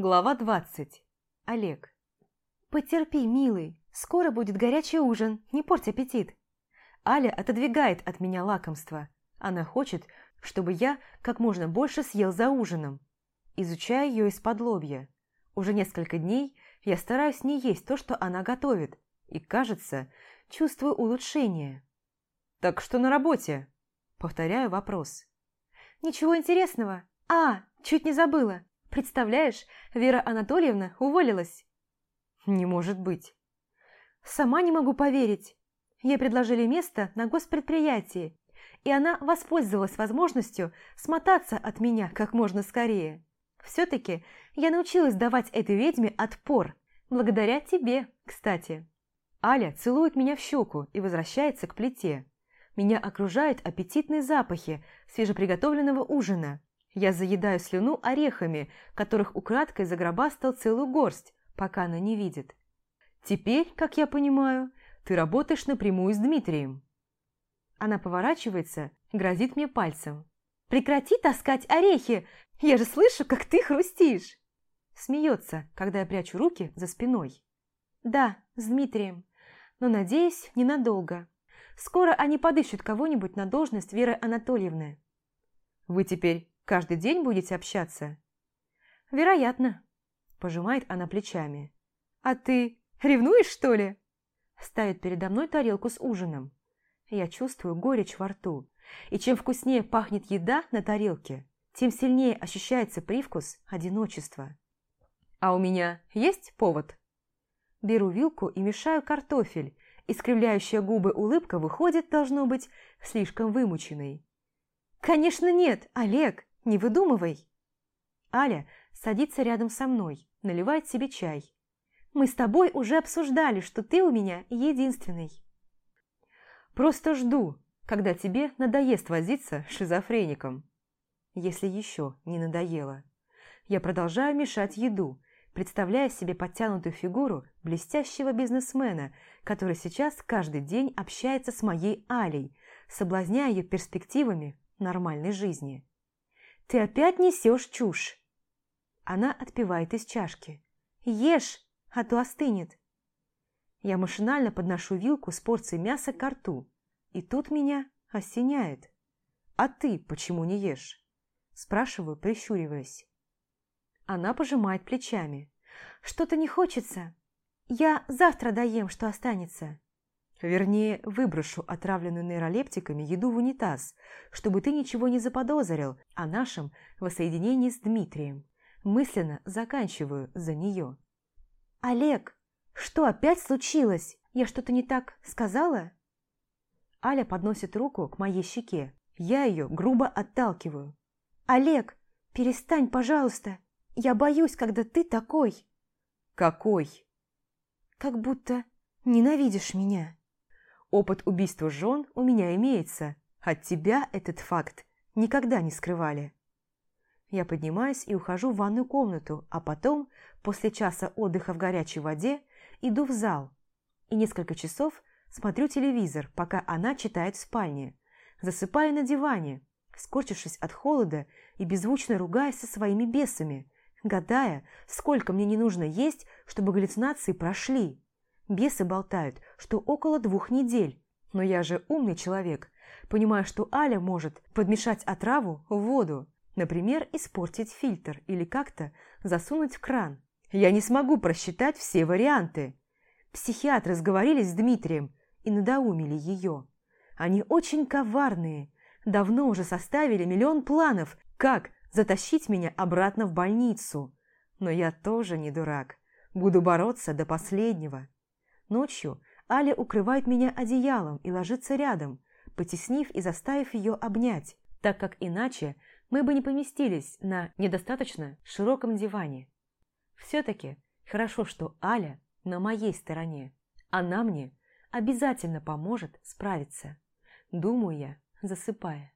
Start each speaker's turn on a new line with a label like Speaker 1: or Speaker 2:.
Speaker 1: Глава 20. Олег.
Speaker 2: «Потерпи, милый, скоро будет горячий ужин, не порть аппетит».
Speaker 1: Аля отодвигает от меня лакомство. Она хочет, чтобы я как можно больше съел за ужином. Изучаю ее из-под лобья. Уже несколько дней я стараюсь не есть то, что она готовит, и, кажется, чувствую улучшение. «Так что на работе?» Повторяю вопрос.
Speaker 2: «Ничего интересного. А, чуть не забыла. Представляешь, Вера Анатольевна уволилась.
Speaker 1: Не может быть.
Speaker 2: Сама не могу поверить. Ей предложили место на госпредприятии, и она воспользовалась возможностью смотаться от меня как можно скорее. Все-таки я научилась давать этой ведьме отпор, благодаря тебе, кстати.
Speaker 1: Аля целует меня в щеку и возвращается к плите. Меня окружают аппетитные запахи свежеприготовленного ужина. Я заедаю слюну орехами, которых украдкой загробастал целую горсть, пока она не видит. Теперь, как я понимаю, ты работаешь напрямую с Дмитрием. Она поворачивается, грозит мне пальцем.
Speaker 2: «Прекрати таскать орехи! Я же слышу, как ты хрустишь!»
Speaker 1: Смеется, когда я прячу руки за спиной.
Speaker 2: «Да, с Дмитрием. Но, надеюсь, ненадолго. Скоро они подыщут кого-нибудь на должность Веры Анатольевны».
Speaker 1: «Вы теперь Каждый день будете общаться?»
Speaker 2: «Вероятно», – пожимает она плечами. «А ты ревнуешь, что ли?» Ставит передо мной тарелку с ужином. Я чувствую горечь во рту. И чем вкуснее пахнет еда на тарелке, тем сильнее ощущается привкус одиночества.
Speaker 1: «А у меня есть повод?»
Speaker 2: Беру вилку и мешаю картофель. Искривляющая губы улыбка выходит, должно быть, слишком вымученной. «Конечно нет, Олег!» Не выдумывай!» Аля садится рядом со мной, наливает себе чай. «Мы с тобой уже обсуждали, что ты у меня единственный».
Speaker 1: «Просто жду, когда тебе надоест возиться шизофреником. Если еще не надоело. Я продолжаю мешать еду, представляя себе подтянутую фигуру блестящего бизнесмена, который сейчас каждый день общается с моей Алей, соблазняя ее перспективами нормальной жизни. «Ты опять несешь чушь!» Она отпивает из чашки. «Ешь, а то остынет!» Я машинально подношу вилку с порцией мяса к рту, и тут меня осеняет. «А ты почему не ешь?» Спрашиваю, прищуриваясь. Она пожимает плечами. «Что-то не хочется. Я завтра доем, что останется». Вернее, выброшу отравленную нейролептиками еду в унитаз, чтобы ты ничего не заподозрил о нашем воссоединении с Дмитрием. Мысленно заканчиваю за нее. «Олег, что опять случилось? Я что-то не так сказала?» Аля подносит руку к моей щеке. Я ее грубо отталкиваю. «Олег, перестань, пожалуйста. Я боюсь, когда ты такой». «Какой?» «Как будто ненавидишь меня». Опыт убийства жен у меня имеется. От тебя этот факт никогда не скрывали. Я поднимаюсь и ухожу в ванную комнату, а потом, после часа отдыха в горячей воде, иду в зал. И несколько часов смотрю телевизор, пока она читает в спальне. Засыпаю на диване, скорчившись от холода и беззвучно ругаясь со своими бесами, гадая, сколько мне не нужно есть, чтобы галлюцинации прошли. Бесы болтают, что около двух недель. Но я же умный человек. Понимаю, что Аля может подмешать отраву в воду. Например, испортить фильтр или как-то засунуть в кран. Я не смогу просчитать все варианты. Психиатры сговорились с Дмитрием и надоумили ее. Они очень коварные. Давно уже составили миллион планов, как затащить меня обратно в больницу. Но я тоже не дурак. Буду бороться до последнего. Ночью Аля укрывает меня одеялом и ложится рядом, потеснив и заставив ее обнять, так как иначе мы бы не поместились на недостаточно широком диване. Все-таки хорошо, что Аля на моей стороне. Она мне обязательно поможет справиться. Думаю я, засыпая.